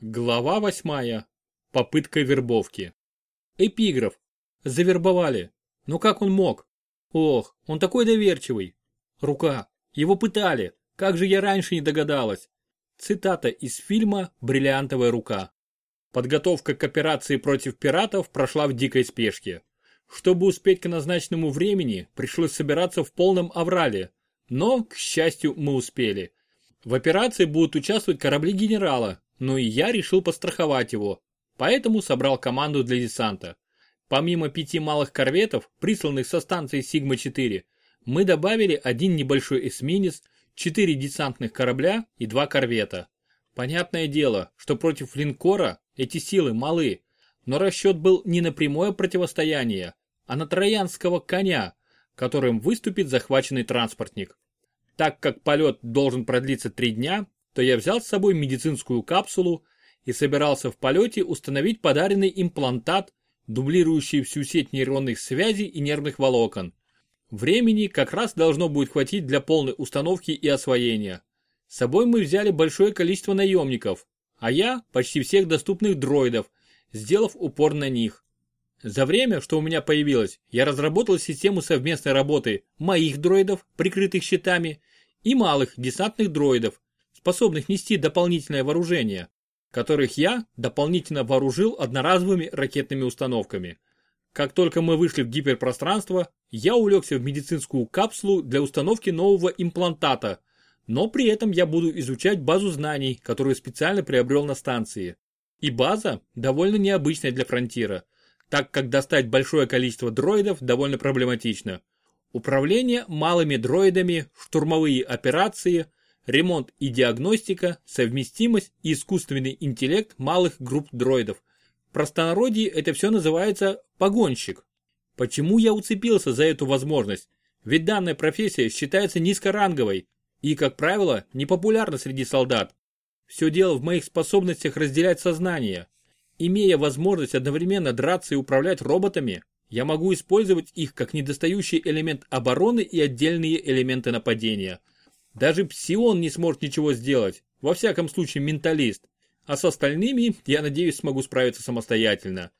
Глава восьмая. Попытка вербовки. Эпиграф. Завербовали. Но как он мог? Ох, он такой доверчивый. Рука. Его пытали. Как же я раньше не догадалась. Цитата из фильма «Бриллиантовая рука». Подготовка к операции против пиратов прошла в дикой спешке. Чтобы успеть к назначенному времени, пришлось собираться в полном аврале. Но, к счастью, мы успели. В операции будут участвовать корабли генерала, но и я решил постраховать его, поэтому собрал команду для десанта. Помимо пяти малых корветов, присланных со станции Сигма-4, мы добавили один небольшой эсминец, четыре десантных корабля и два корвета. Понятное дело, что против линкора эти силы малы, но расчет был не на прямое противостояние, а на троянского коня, которым выступит захваченный транспортник. Так как полет должен продлиться три дня, то я взял с собой медицинскую капсулу и собирался в полете установить подаренный имплантат, дублирующий всю сеть нейронных связей и нервных волокон. Времени как раз должно будет хватить для полной установки и освоения. С собой мы взяли большое количество наемников, а я почти всех доступных дроидов, сделав упор на них. За время, что у меня появилось, я разработал систему совместной работы моих дроидов, прикрытых щитами, и малых десантных дроидов, способных нести дополнительное вооружение, которых я дополнительно вооружил одноразовыми ракетными установками. Как только мы вышли в гиперпространство, я улегся в медицинскую капсулу для установки нового имплантата, но при этом я буду изучать базу знаний, которую специально приобрел на станции. И база довольно необычная для фронтира, так как достать большое количество дроидов довольно проблематично. Управление малыми дроидами, штурмовые операции – ремонт и диагностика, совместимость и искусственный интеллект малых групп дроидов. В простонародье это все называется погонщик. Почему я уцепился за эту возможность? Ведь данная профессия считается низкоранговой и, как правило, непопулярна среди солдат. Все дело в моих способностях разделять сознание. Имея возможность одновременно драться и управлять роботами, я могу использовать их как недостающий элемент обороны и отдельные элементы нападения – даже псион не сможет ничего сделать, во всяком случае менталист. А с остальными, я надеюсь, смогу справиться самостоятельно.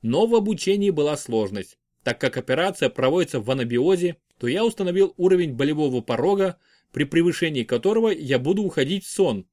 Но в обучении была сложность. Так как операция проводится в анабиозе, то я установил уровень болевого порога, при превышении которого я буду уходить в сон.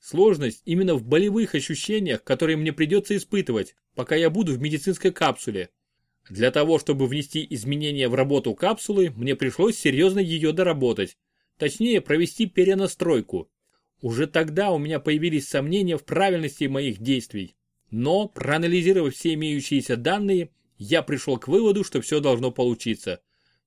Сложность именно в болевых ощущениях, которые мне придется испытывать, пока я буду в медицинской капсуле. Для того, чтобы внести изменения в работу капсулы, мне пришлось серьезно ее доработать. Точнее, провести перенастройку. Уже тогда у меня появились сомнения в правильности моих действий. Но, проанализировав все имеющиеся данные, я пришел к выводу, что все должно получиться.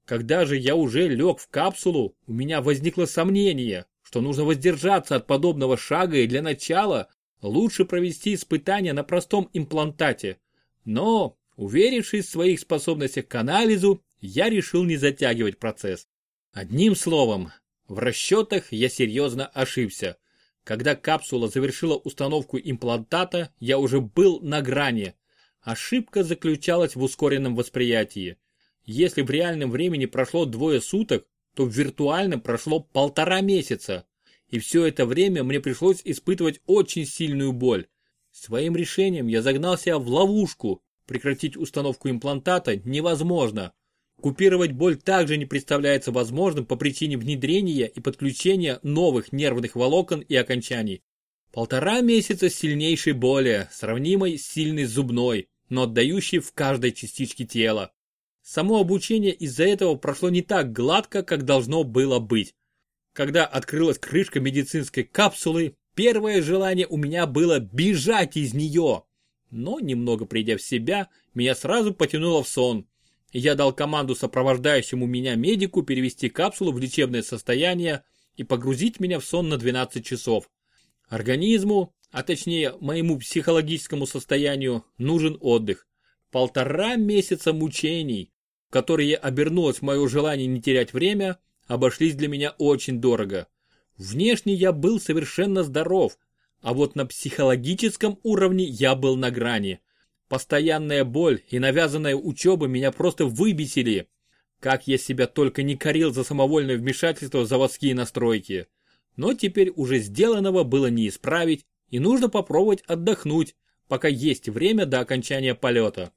Когда же я уже лег в капсулу, у меня возникло сомнение, что нужно воздержаться от подобного шага и для начала лучше провести испытания на простом имплантате. Но, уверившись в своих способностях к анализу, я решил не затягивать процесс. Одним словом, в расчетах я серьезно ошибся. Когда капсула завершила установку имплантата, я уже был на грани. Ошибка заключалась в ускоренном восприятии. Если в реальном времени прошло двое суток, то в виртуальном прошло полтора месяца. И все это время мне пришлось испытывать очень сильную боль. Своим решением я загнал себя в ловушку. Прекратить установку имплантата невозможно. Купировать боль также не представляется возможным по причине внедрения и подключения новых нервных волокон и окончаний. Полтора месяца сильнейшей боли, сравнимой с сильной зубной, но отдающей в каждой частичке тела. Само обучение из-за этого прошло не так гладко, как должно было быть. Когда открылась крышка медицинской капсулы, первое желание у меня было бежать из нее. Но, немного придя в себя, меня сразу потянуло в сон, я дал команду сопровождающему меня медику перевести капсулу в лечебное состояние и погрузить меня в сон на 12 часов. Организму, а точнее моему психологическому состоянию, нужен отдых. Полтора месяца мучений, которые обернулось в мое желание не терять время, обошлись для меня очень дорого. Внешне я был совершенно здоров, а вот на психологическом уровне я был на грани. Постоянная боль и навязанная учеба меня просто выбесили. Как я себя только не корил за самовольное вмешательство в заводские настройки. Но теперь уже сделанного было не исправить, и нужно попробовать отдохнуть, пока есть время до окончания полета.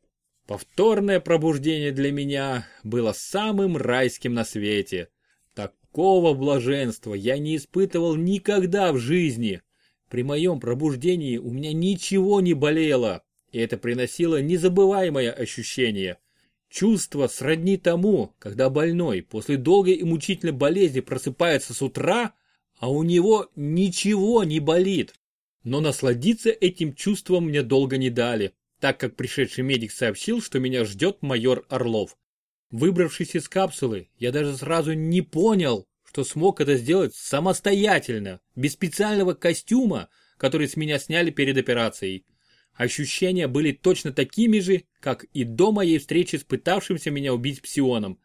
Повторное пробуждение для меня было самым райским на свете. Такого блаженства я не испытывал никогда в жизни. При моем пробуждении у меня ничего не болело, и это приносило незабываемое ощущение. Чувство сродни тому, когда больной после долгой и мучительной болезни просыпается с утра, а у него ничего не болит. Но насладиться этим чувством мне долго не дали, так как пришедший медик сообщил, что меня ждет майор Орлов. Выбравшись из капсулы, я даже сразу не понял, что смог это сделать самостоятельно, без специального костюма, который с меня сняли перед операцией. Ощущения были точно такими же, как и до моей встречи с пытавшимся меня убить псионом.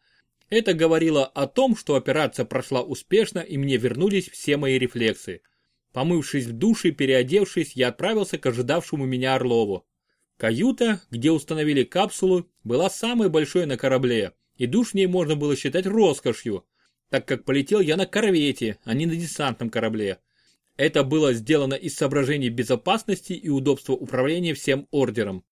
Это говорило о том, что операция прошла успешно и мне вернулись все мои рефлексы. Помывшись в душе и переодевшись, я отправился к ожидавшему меня Орлову. Каюта, где установили капсулу, была самой большой на корабле, и душ в ней можно было считать роскошью, так как полетел я на корвете, а не на десантном корабле. Это было сделано из соображений безопасности и удобства управления всем ордером.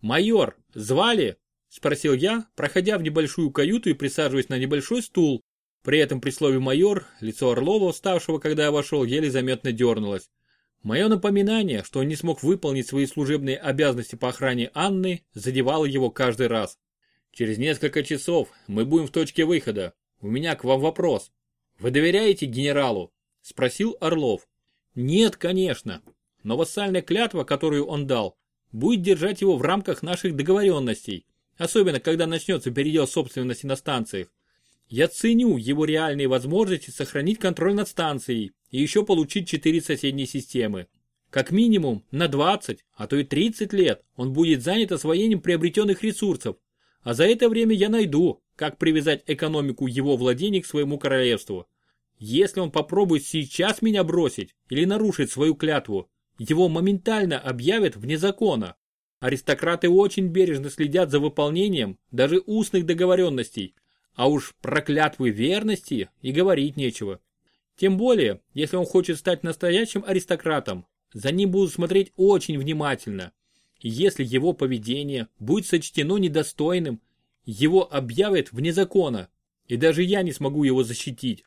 «Майор, звали?» – спросил я, проходя в небольшую каюту и присаживаясь на небольшой стул. При этом при слове «майор» лицо Орлова, вставшего, когда я вошел, еле заметно дернулось. Мое напоминание, что он не смог выполнить свои служебные обязанности по охране Анны, задевало его каждый раз. «Через несколько часов мы будем в точке выхода. У меня к вам вопрос. Вы доверяете генералу?» – спросил Орлов. Нет, конечно. Но вассальная клятва, которую он дал, будет держать его в рамках наших договоренностей, особенно когда начнется передел собственности на станциях. Я ценю его реальные возможности сохранить контроль над станцией и еще получить 4 соседние системы. Как минимум на 20, а то и 30 лет он будет занят освоением приобретенных ресурсов, а за это время я найду, как привязать экономику его владений к своему королевству. Если он попробует сейчас меня бросить или нарушить свою клятву, его моментально объявят вне закона. Аристократы очень бережно следят за выполнением даже устных договоренностей, а уж про клятвы верности и говорить нечего. Тем более, если он хочет стать настоящим аристократом, за ним будут смотреть очень внимательно. если его поведение будет сочтено недостойным, его объявят вне закона, и даже я не смогу его защитить.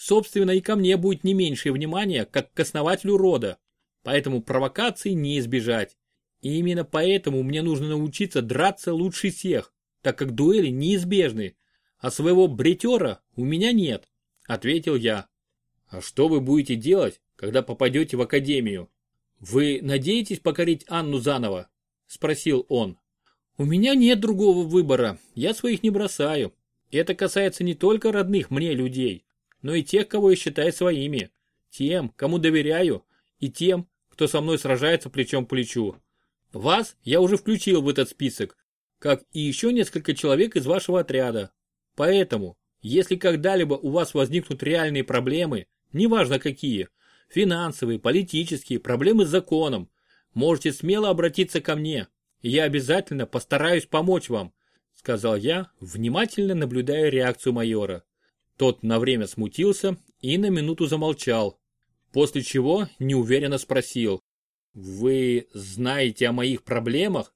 Собственно, и ко мне будет не меньшее внимание, как к основателю рода. Поэтому провокаций не избежать. И именно поэтому мне нужно научиться драться лучше всех, так как дуэли неизбежны. А своего бретера у меня нет, ответил я. А что вы будете делать, когда попадете в академию? Вы надеетесь покорить Анну заново? Спросил он. У меня нет другого выбора, я своих не бросаю. Это касается не только родных мне людей, но и тех, кого я считаю своими. Тем, кому доверяю, и тем, кто со мной сражается плечом к плечу. Вас я уже включил в этот список, как и еще несколько человек из вашего отряда. Поэтому, если когда-либо у вас возникнут реальные проблемы, неважно какие, финансовые, политические, проблемы с законом, можете смело обратиться ко мне, я обязательно постараюсь помочь вам, сказал я, внимательно наблюдая реакцию майора. Тот на время смутился и на минуту замолчал, после чего неуверенно спросил. «Вы знаете о моих проблемах?»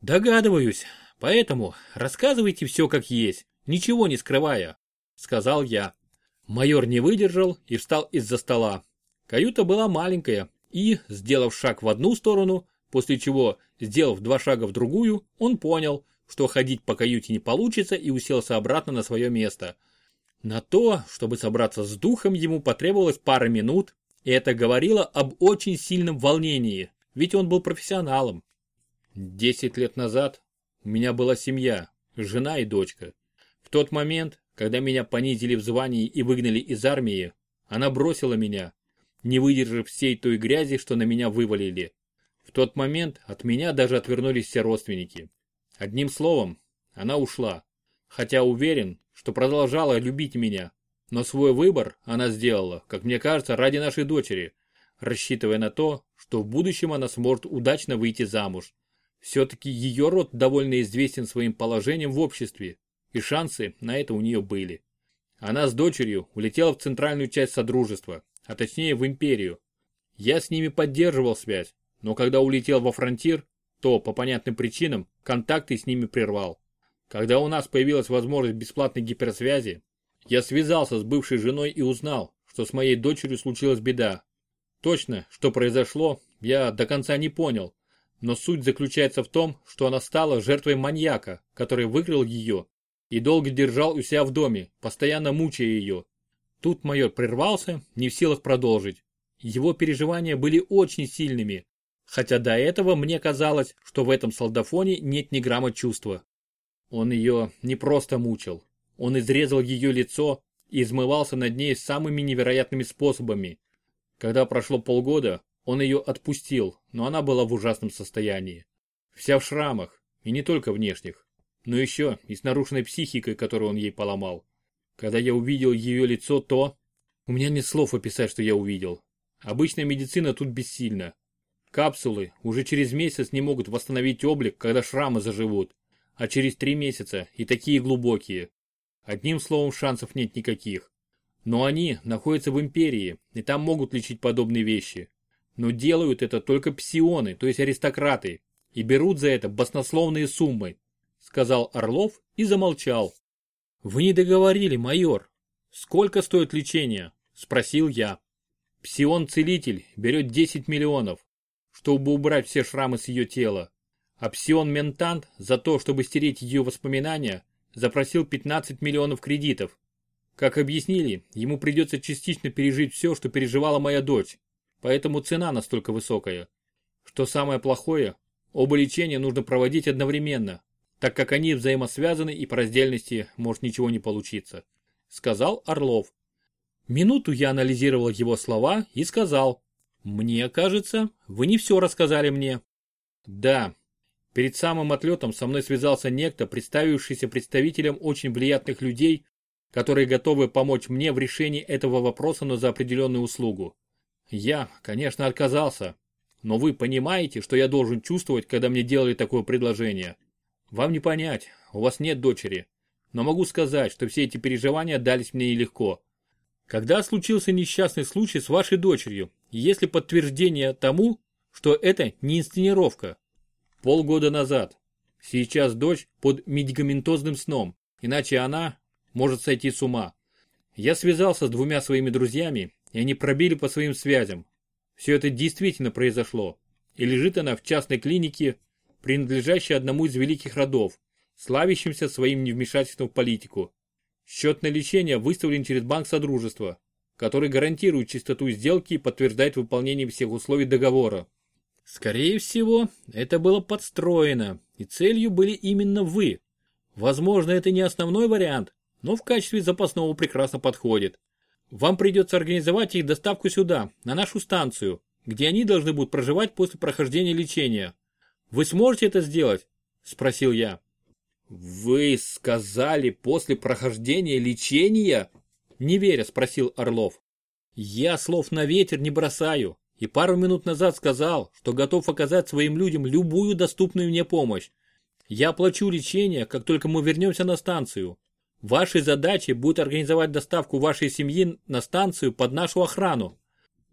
«Догадываюсь, поэтому рассказывайте все как есть, ничего не скрывая», сказал я. Майор не выдержал и встал из-за стола. Каюта была маленькая, и, сделав шаг в одну сторону, после чего, сделав два шага в другую, он понял, что ходить по каюте не получится и уселся обратно на свое место – на то, чтобы собраться с духом, ему потребовалось пара минут, и это говорило об очень сильном волнении, ведь он был профессионалом. Десять лет назад у меня была семья, жена и дочка. В тот момент, когда меня понизили в звании и выгнали из армии, она бросила меня, не выдержав всей той грязи, что на меня вывалили. В тот момент от меня даже отвернулись все родственники. Одним словом, она ушла. Хотя уверен, что продолжала любить меня. Но свой выбор она сделала, как мне кажется, ради нашей дочери, рассчитывая на то, что в будущем она сможет удачно выйти замуж. Все-таки ее род довольно известен своим положением в обществе, и шансы на это у нее были. Она с дочерью улетела в центральную часть Содружества, а точнее в Империю. Я с ними поддерживал связь, но когда улетел во фронтир, то, по понятным причинам, контакты с ними прервал. Когда у нас появилась возможность бесплатной гиперсвязи, я связался с бывшей женой и узнал, что с моей дочерью случилась беда. Точно, что произошло, я до конца не понял, но суть заключается в том, что она стала жертвой маньяка, который выкрал ее и долго держал у себя в доме, постоянно мучая ее. Тут майор прервался, не в силах продолжить. Его переживания были очень сильными, хотя до этого мне казалось, что в этом солдафоне нет ни грамма чувства. Он ее не просто мучил, он изрезал ее лицо и измывался над ней самыми невероятными способами. Когда прошло полгода, он ее отпустил, но она была в ужасном состоянии. Вся в шрамах, и не только внешних, но еще и с нарушенной психикой, которую он ей поломал. Когда я увидел ее лицо, то... У меня нет слов описать, что я увидел. Обычная медицина тут бессильна. Капсулы уже через месяц не могут восстановить облик, когда шрамы заживут, а через три месяца и такие глубокие. Одним словом, шансов нет никаких. Но они находятся в империи, и там могут лечить подобные вещи. Но делают это только псионы, то есть аристократы, и берут за это баснословные суммы, сказал Орлов и замолчал. Вы не договорили, майор. Сколько стоит лечение? Спросил я. Псион-целитель берет 10 миллионов, чтобы убрать все шрамы с ее тела. А псион-ментант за то, чтобы стереть ее воспоминания, запросил 15 миллионов кредитов. Как объяснили, ему придется частично пережить все, что переживала моя дочь, поэтому цена настолько высокая. Что самое плохое, оба лечения нужно проводить одновременно, так как они взаимосвязаны и по раздельности может ничего не получиться, сказал Орлов. Минуту я анализировал его слова и сказал, мне кажется, вы не все рассказали мне. Да, Перед самым отлетом со мной связался некто, представившийся представителем очень влиятельных людей, которые готовы помочь мне в решении этого вопроса, но за определенную услугу. Я, конечно, отказался, но вы понимаете, что я должен чувствовать, когда мне делали такое предложение. Вам не понять, у вас нет дочери, но могу сказать, что все эти переживания дались мне нелегко. Когда случился несчастный случай с вашей дочерью, есть ли подтверждение тому, что это не инсценировка, Полгода назад. Сейчас дочь под медикаментозным сном, иначе она может сойти с ума. Я связался с двумя своими друзьями, и они пробили по своим связям. Все это действительно произошло. И лежит она в частной клинике, принадлежащей одному из великих родов, славящимся своим невмешательством в политику. Счет на лечение выставлен через банк Содружества, который гарантирует чистоту сделки и подтверждает выполнение всех условий договора. Скорее всего, это было подстроено, и целью были именно вы. Возможно, это не основной вариант, но в качестве запасного прекрасно подходит. Вам придется организовать их доставку сюда, на нашу станцию, где они должны будут проживать после прохождения лечения. Вы сможете это сделать? Спросил я. Вы сказали после прохождения лечения? Не веря, спросил Орлов. Я слов на ветер не бросаю и пару минут назад сказал, что готов оказать своим людям любую доступную мне помощь. Я оплачу лечение, как только мы вернемся на станцию. Вашей задачей будет организовать доставку вашей семьи на станцию под нашу охрану.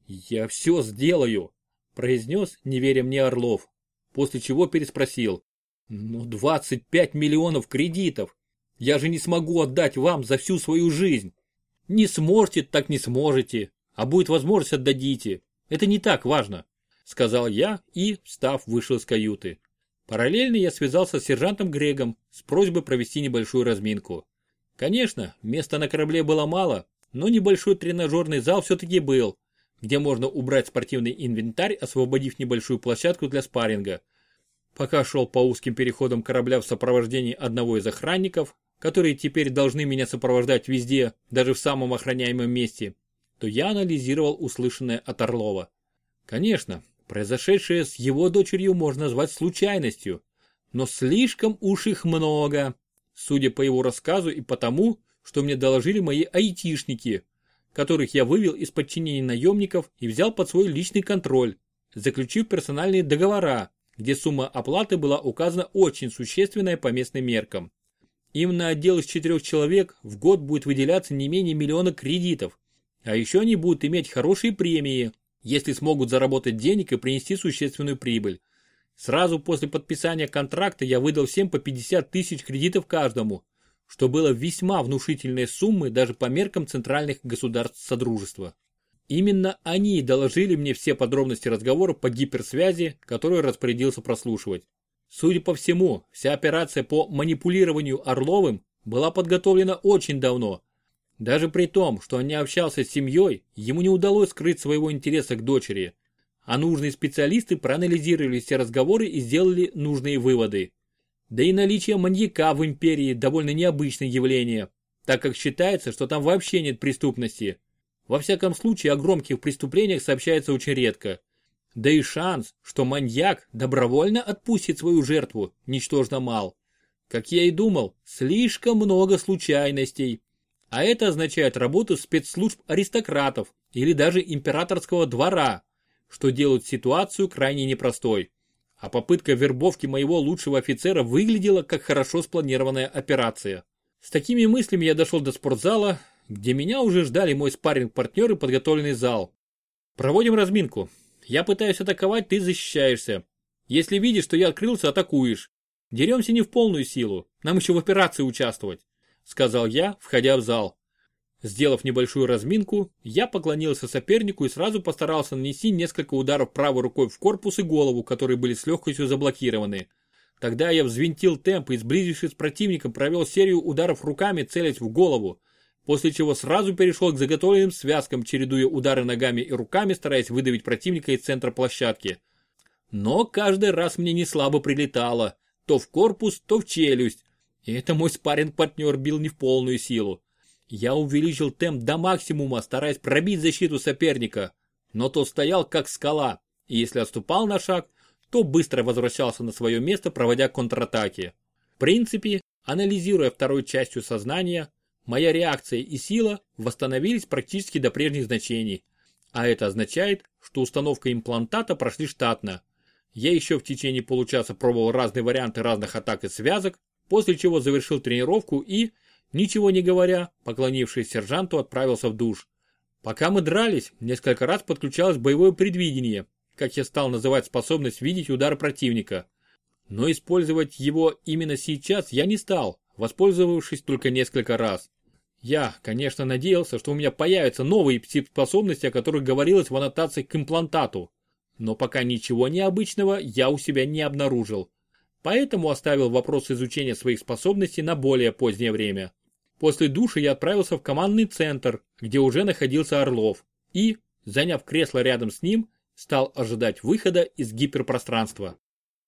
Я все сделаю, произнес, не веря мне Орлов, после чего переспросил. Ну 25 миллионов кредитов. Я же не смогу отдать вам за всю свою жизнь. Не сможете, так не сможете. А будет возможность отдадите. Это не так важно, сказал я и, встав, вышел из каюты. Параллельно я связался с сержантом Грегом с просьбой провести небольшую разминку. Конечно, места на корабле было мало, но небольшой тренажерный зал все-таки был, где можно убрать спортивный инвентарь, освободив небольшую площадку для спарринга. Пока шел по узким переходам корабля в сопровождении одного из охранников, которые теперь должны меня сопровождать везде, даже в самом охраняемом месте, то я анализировал услышанное от Орлова. Конечно, произошедшее с его дочерью можно назвать случайностью, но слишком уж их много, судя по его рассказу и потому, что мне доложили мои айтишники, которых я вывел из подчинения наемников и взял под свой личный контроль, заключив персональные договора, где сумма оплаты была указана очень существенная по местным меркам. Им на отдел из четырех человек в год будет выделяться не менее миллиона кредитов, а еще они будут иметь хорошие премии, если смогут заработать денег и принести существенную прибыль. Сразу после подписания контракта я выдал всем по 50 тысяч кредитов каждому, что было весьма внушительной суммой даже по меркам центральных государств Содружества. Именно они доложили мне все подробности разговора по гиперсвязи, которую распорядился прослушивать. Судя по всему, вся операция по манипулированию Орловым была подготовлена очень давно. Даже при том, что он не общался с семьей, ему не удалось скрыть своего интереса к дочери. А нужные специалисты проанализировали все разговоры и сделали нужные выводы. Да и наличие маньяка в империи довольно необычное явление, так как считается, что там вообще нет преступности. Во всяком случае, о громких преступлениях сообщается очень редко. Да и шанс, что маньяк добровольно отпустит свою жертву, ничтожно мал. Как я и думал, слишком много случайностей. А это означает работу спецслужб аристократов или даже императорского двора, что делает ситуацию крайне непростой. А попытка вербовки моего лучшего офицера выглядела как хорошо спланированная операция. С такими мыслями я дошел до спортзала, где меня уже ждали мой спарринг-партнер и подготовленный зал. Проводим разминку. Я пытаюсь атаковать, ты защищаешься. Если видишь, что я открылся, атакуешь. Деремся не в полную силу, нам еще в операции участвовать, сказал я, входя в зал. Сделав небольшую разминку, я поклонился сопернику и сразу постарался нанести несколько ударов правой рукой в корпус и голову, которые были с легкостью заблокированы. Тогда я взвинтил темп и, сблизившись с противником, провел серию ударов руками, целясь в голову, после чего сразу перешел к заготовленным связкам, чередуя удары ногами и руками, стараясь выдавить противника из центра площадки. Но каждый раз мне не слабо прилетало то в корпус, то в челюсть. И это мой спарринг-партнер бил не в полную силу. Я увеличил темп до максимума, стараясь пробить защиту соперника. Но тот стоял как скала, и если отступал на шаг, то быстро возвращался на свое место, проводя контратаки. В принципе, анализируя второй частью сознания, моя реакция и сила восстановились практически до прежних значений. А это означает, что установка имплантата прошли штатно. Я еще в течение получаса пробовал разные варианты разных атак и связок, после чего завершил тренировку и, ничего не говоря, поклонившись сержанту, отправился в душ. Пока мы дрались, несколько раз подключалось боевое предвидение, как я стал называть способность видеть удары противника. Но использовать его именно сейчас я не стал, воспользовавшись только несколько раз. Я, конечно, надеялся, что у меня появятся новые способности, о которых говорилось в аннотации к имплантату но пока ничего необычного я у себя не обнаружил. Поэтому оставил вопрос изучения своих способностей на более позднее время. После души я отправился в командный центр, где уже находился Орлов, и, заняв кресло рядом с ним, стал ожидать выхода из гиперпространства.